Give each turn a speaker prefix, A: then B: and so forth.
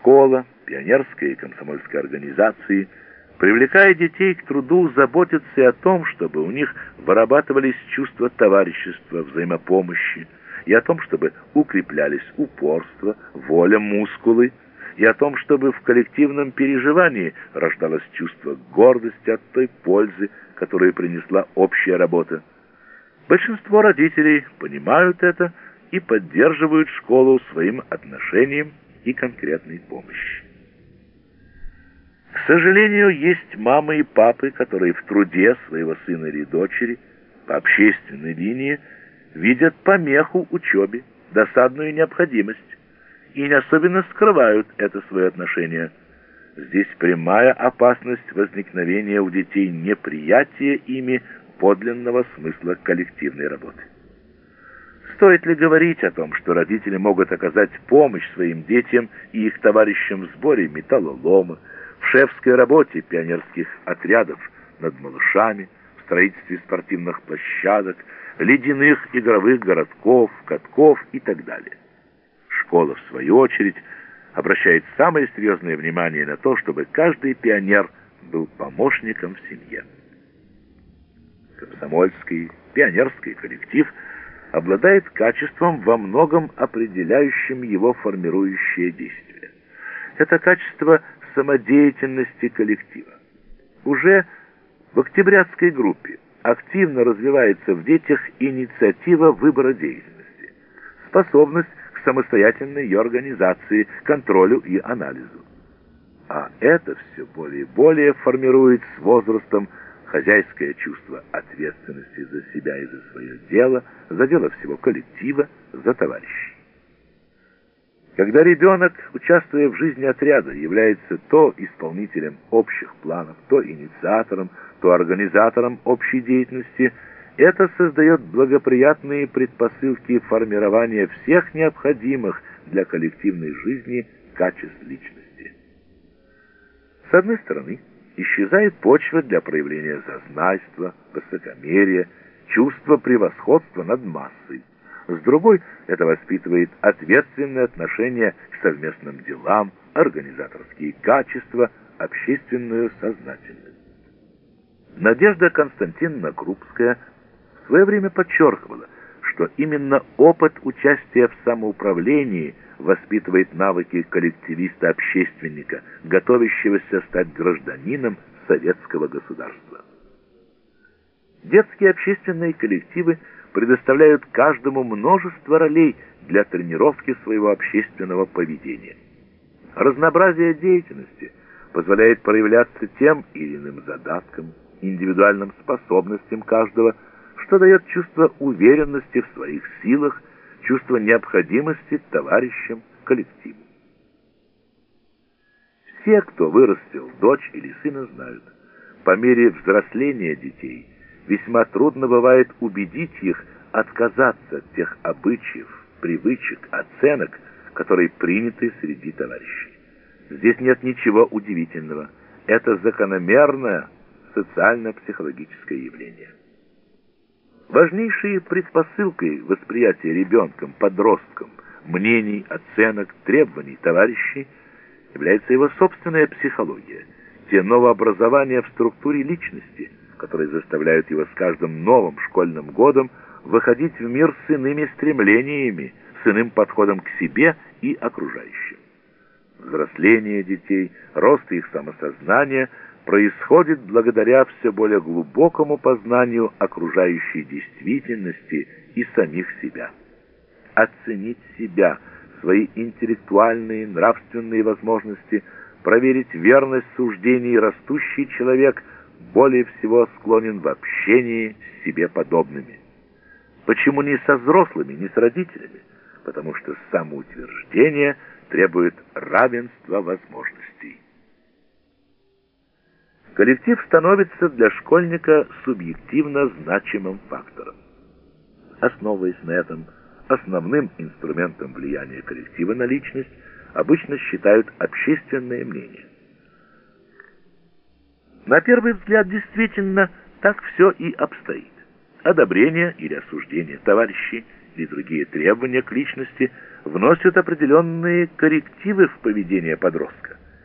A: Школа, пионерская и комсомольская организации, привлекая детей к труду, заботятся о том, чтобы у них вырабатывались чувства товарищества, взаимопомощи, и о том, чтобы укреплялись упорство, воля, мускулы, и о том, чтобы в коллективном переживании рождалось чувство гордости от той пользы, которую принесла общая работа. Большинство родителей понимают это и поддерживают школу своим отношением и конкретной помощью. К сожалению, есть мамы и папы, которые в труде своего сына или дочери по общественной линии видят помеху учебе, досадную необходимость и не особенно скрывают это свое отношение. Здесь прямая опасность возникновения у детей неприятия ими подлинного смысла коллективной работы. Стоит ли говорить о том, что родители могут оказать помощь своим детям и их товарищам в сборе металлолома, в шефской работе пионерских отрядов над малышами, в строительстве спортивных площадок, ледяных игровых городков, катков и так далее. Школа, в свою очередь, обращает самое серьезное внимание на то, чтобы каждый пионер был помощником в семье. Комсомольский, пионерский коллектив обладает качеством во многом определяющим его формирующее действие. Это качество самодеятельности коллектива. Уже в октябрятской группе активно развивается в детях инициатива выбора деятельности, способность к самостоятельной ее организации, контролю и анализу. А это все более и более формирует с возрастом хозяйское чувство ответственности за себя и за свое дело, за дело всего коллектива, за товарищей. Когда ребенок, участвуя в жизни отряда, является то исполнителем общих планов, то инициатором, то организатором общей деятельности, это создает благоприятные предпосылки формирования всех необходимых для коллективной жизни качеств личности. С одной стороны, исчезает почва для проявления зазнайства, высокомерия, чувства превосходства над массой. С другой, это воспитывает ответственное отношение к совместным делам, организаторские качества, общественную сознательность. Надежда Константиновна Крупская в свое время подчеркивала, что именно опыт участия в самоуправлении воспитывает навыки коллективиста-общественника, готовящегося стать гражданином советского государства. Детские общественные коллективы предоставляют каждому множество ролей для тренировки своего общественного поведения. Разнообразие деятельности позволяет проявляться тем или иным задаткам, индивидуальным способностям каждого, что дает чувство уверенности в своих силах, чувство необходимости товарищам, коллективу. Все, кто вырастил дочь или сына, знают, по мере взросления детей весьма трудно бывает убедить их отказаться от тех обычаев, привычек, оценок, которые приняты среди товарищей. Здесь нет ничего удивительного. Это закономерное социально-психологическое явление. Важнейшей предпосылкой восприятия ребенком, подростком, мнений, оценок, требований товарищей является его собственная психология, те новообразования в структуре личности, которые заставляют его с каждым новым школьным годом выходить в мир с иными стремлениями, с иным подходом к себе и окружающим. Взросление детей, рост их самосознания происходит благодаря все более глубокому познанию окружающей действительности и самих себя. Оценить себя, свои интеллектуальные, нравственные возможности, проверить верность суждений растущий человек более всего склонен в общении с себе подобными. Почему не со взрослыми, не с родителями? Потому что самоутверждение требует равенства возможностей. Коллектив становится для школьника субъективно значимым фактором. Основываясь на этом, основным инструментом влияния коллектива на личность обычно считают общественное мнение. На первый взгляд действительно так все и обстоит. Одобрение или осуждение товарищей или другие требования к личности вносят определенные коррективы в поведение подростка.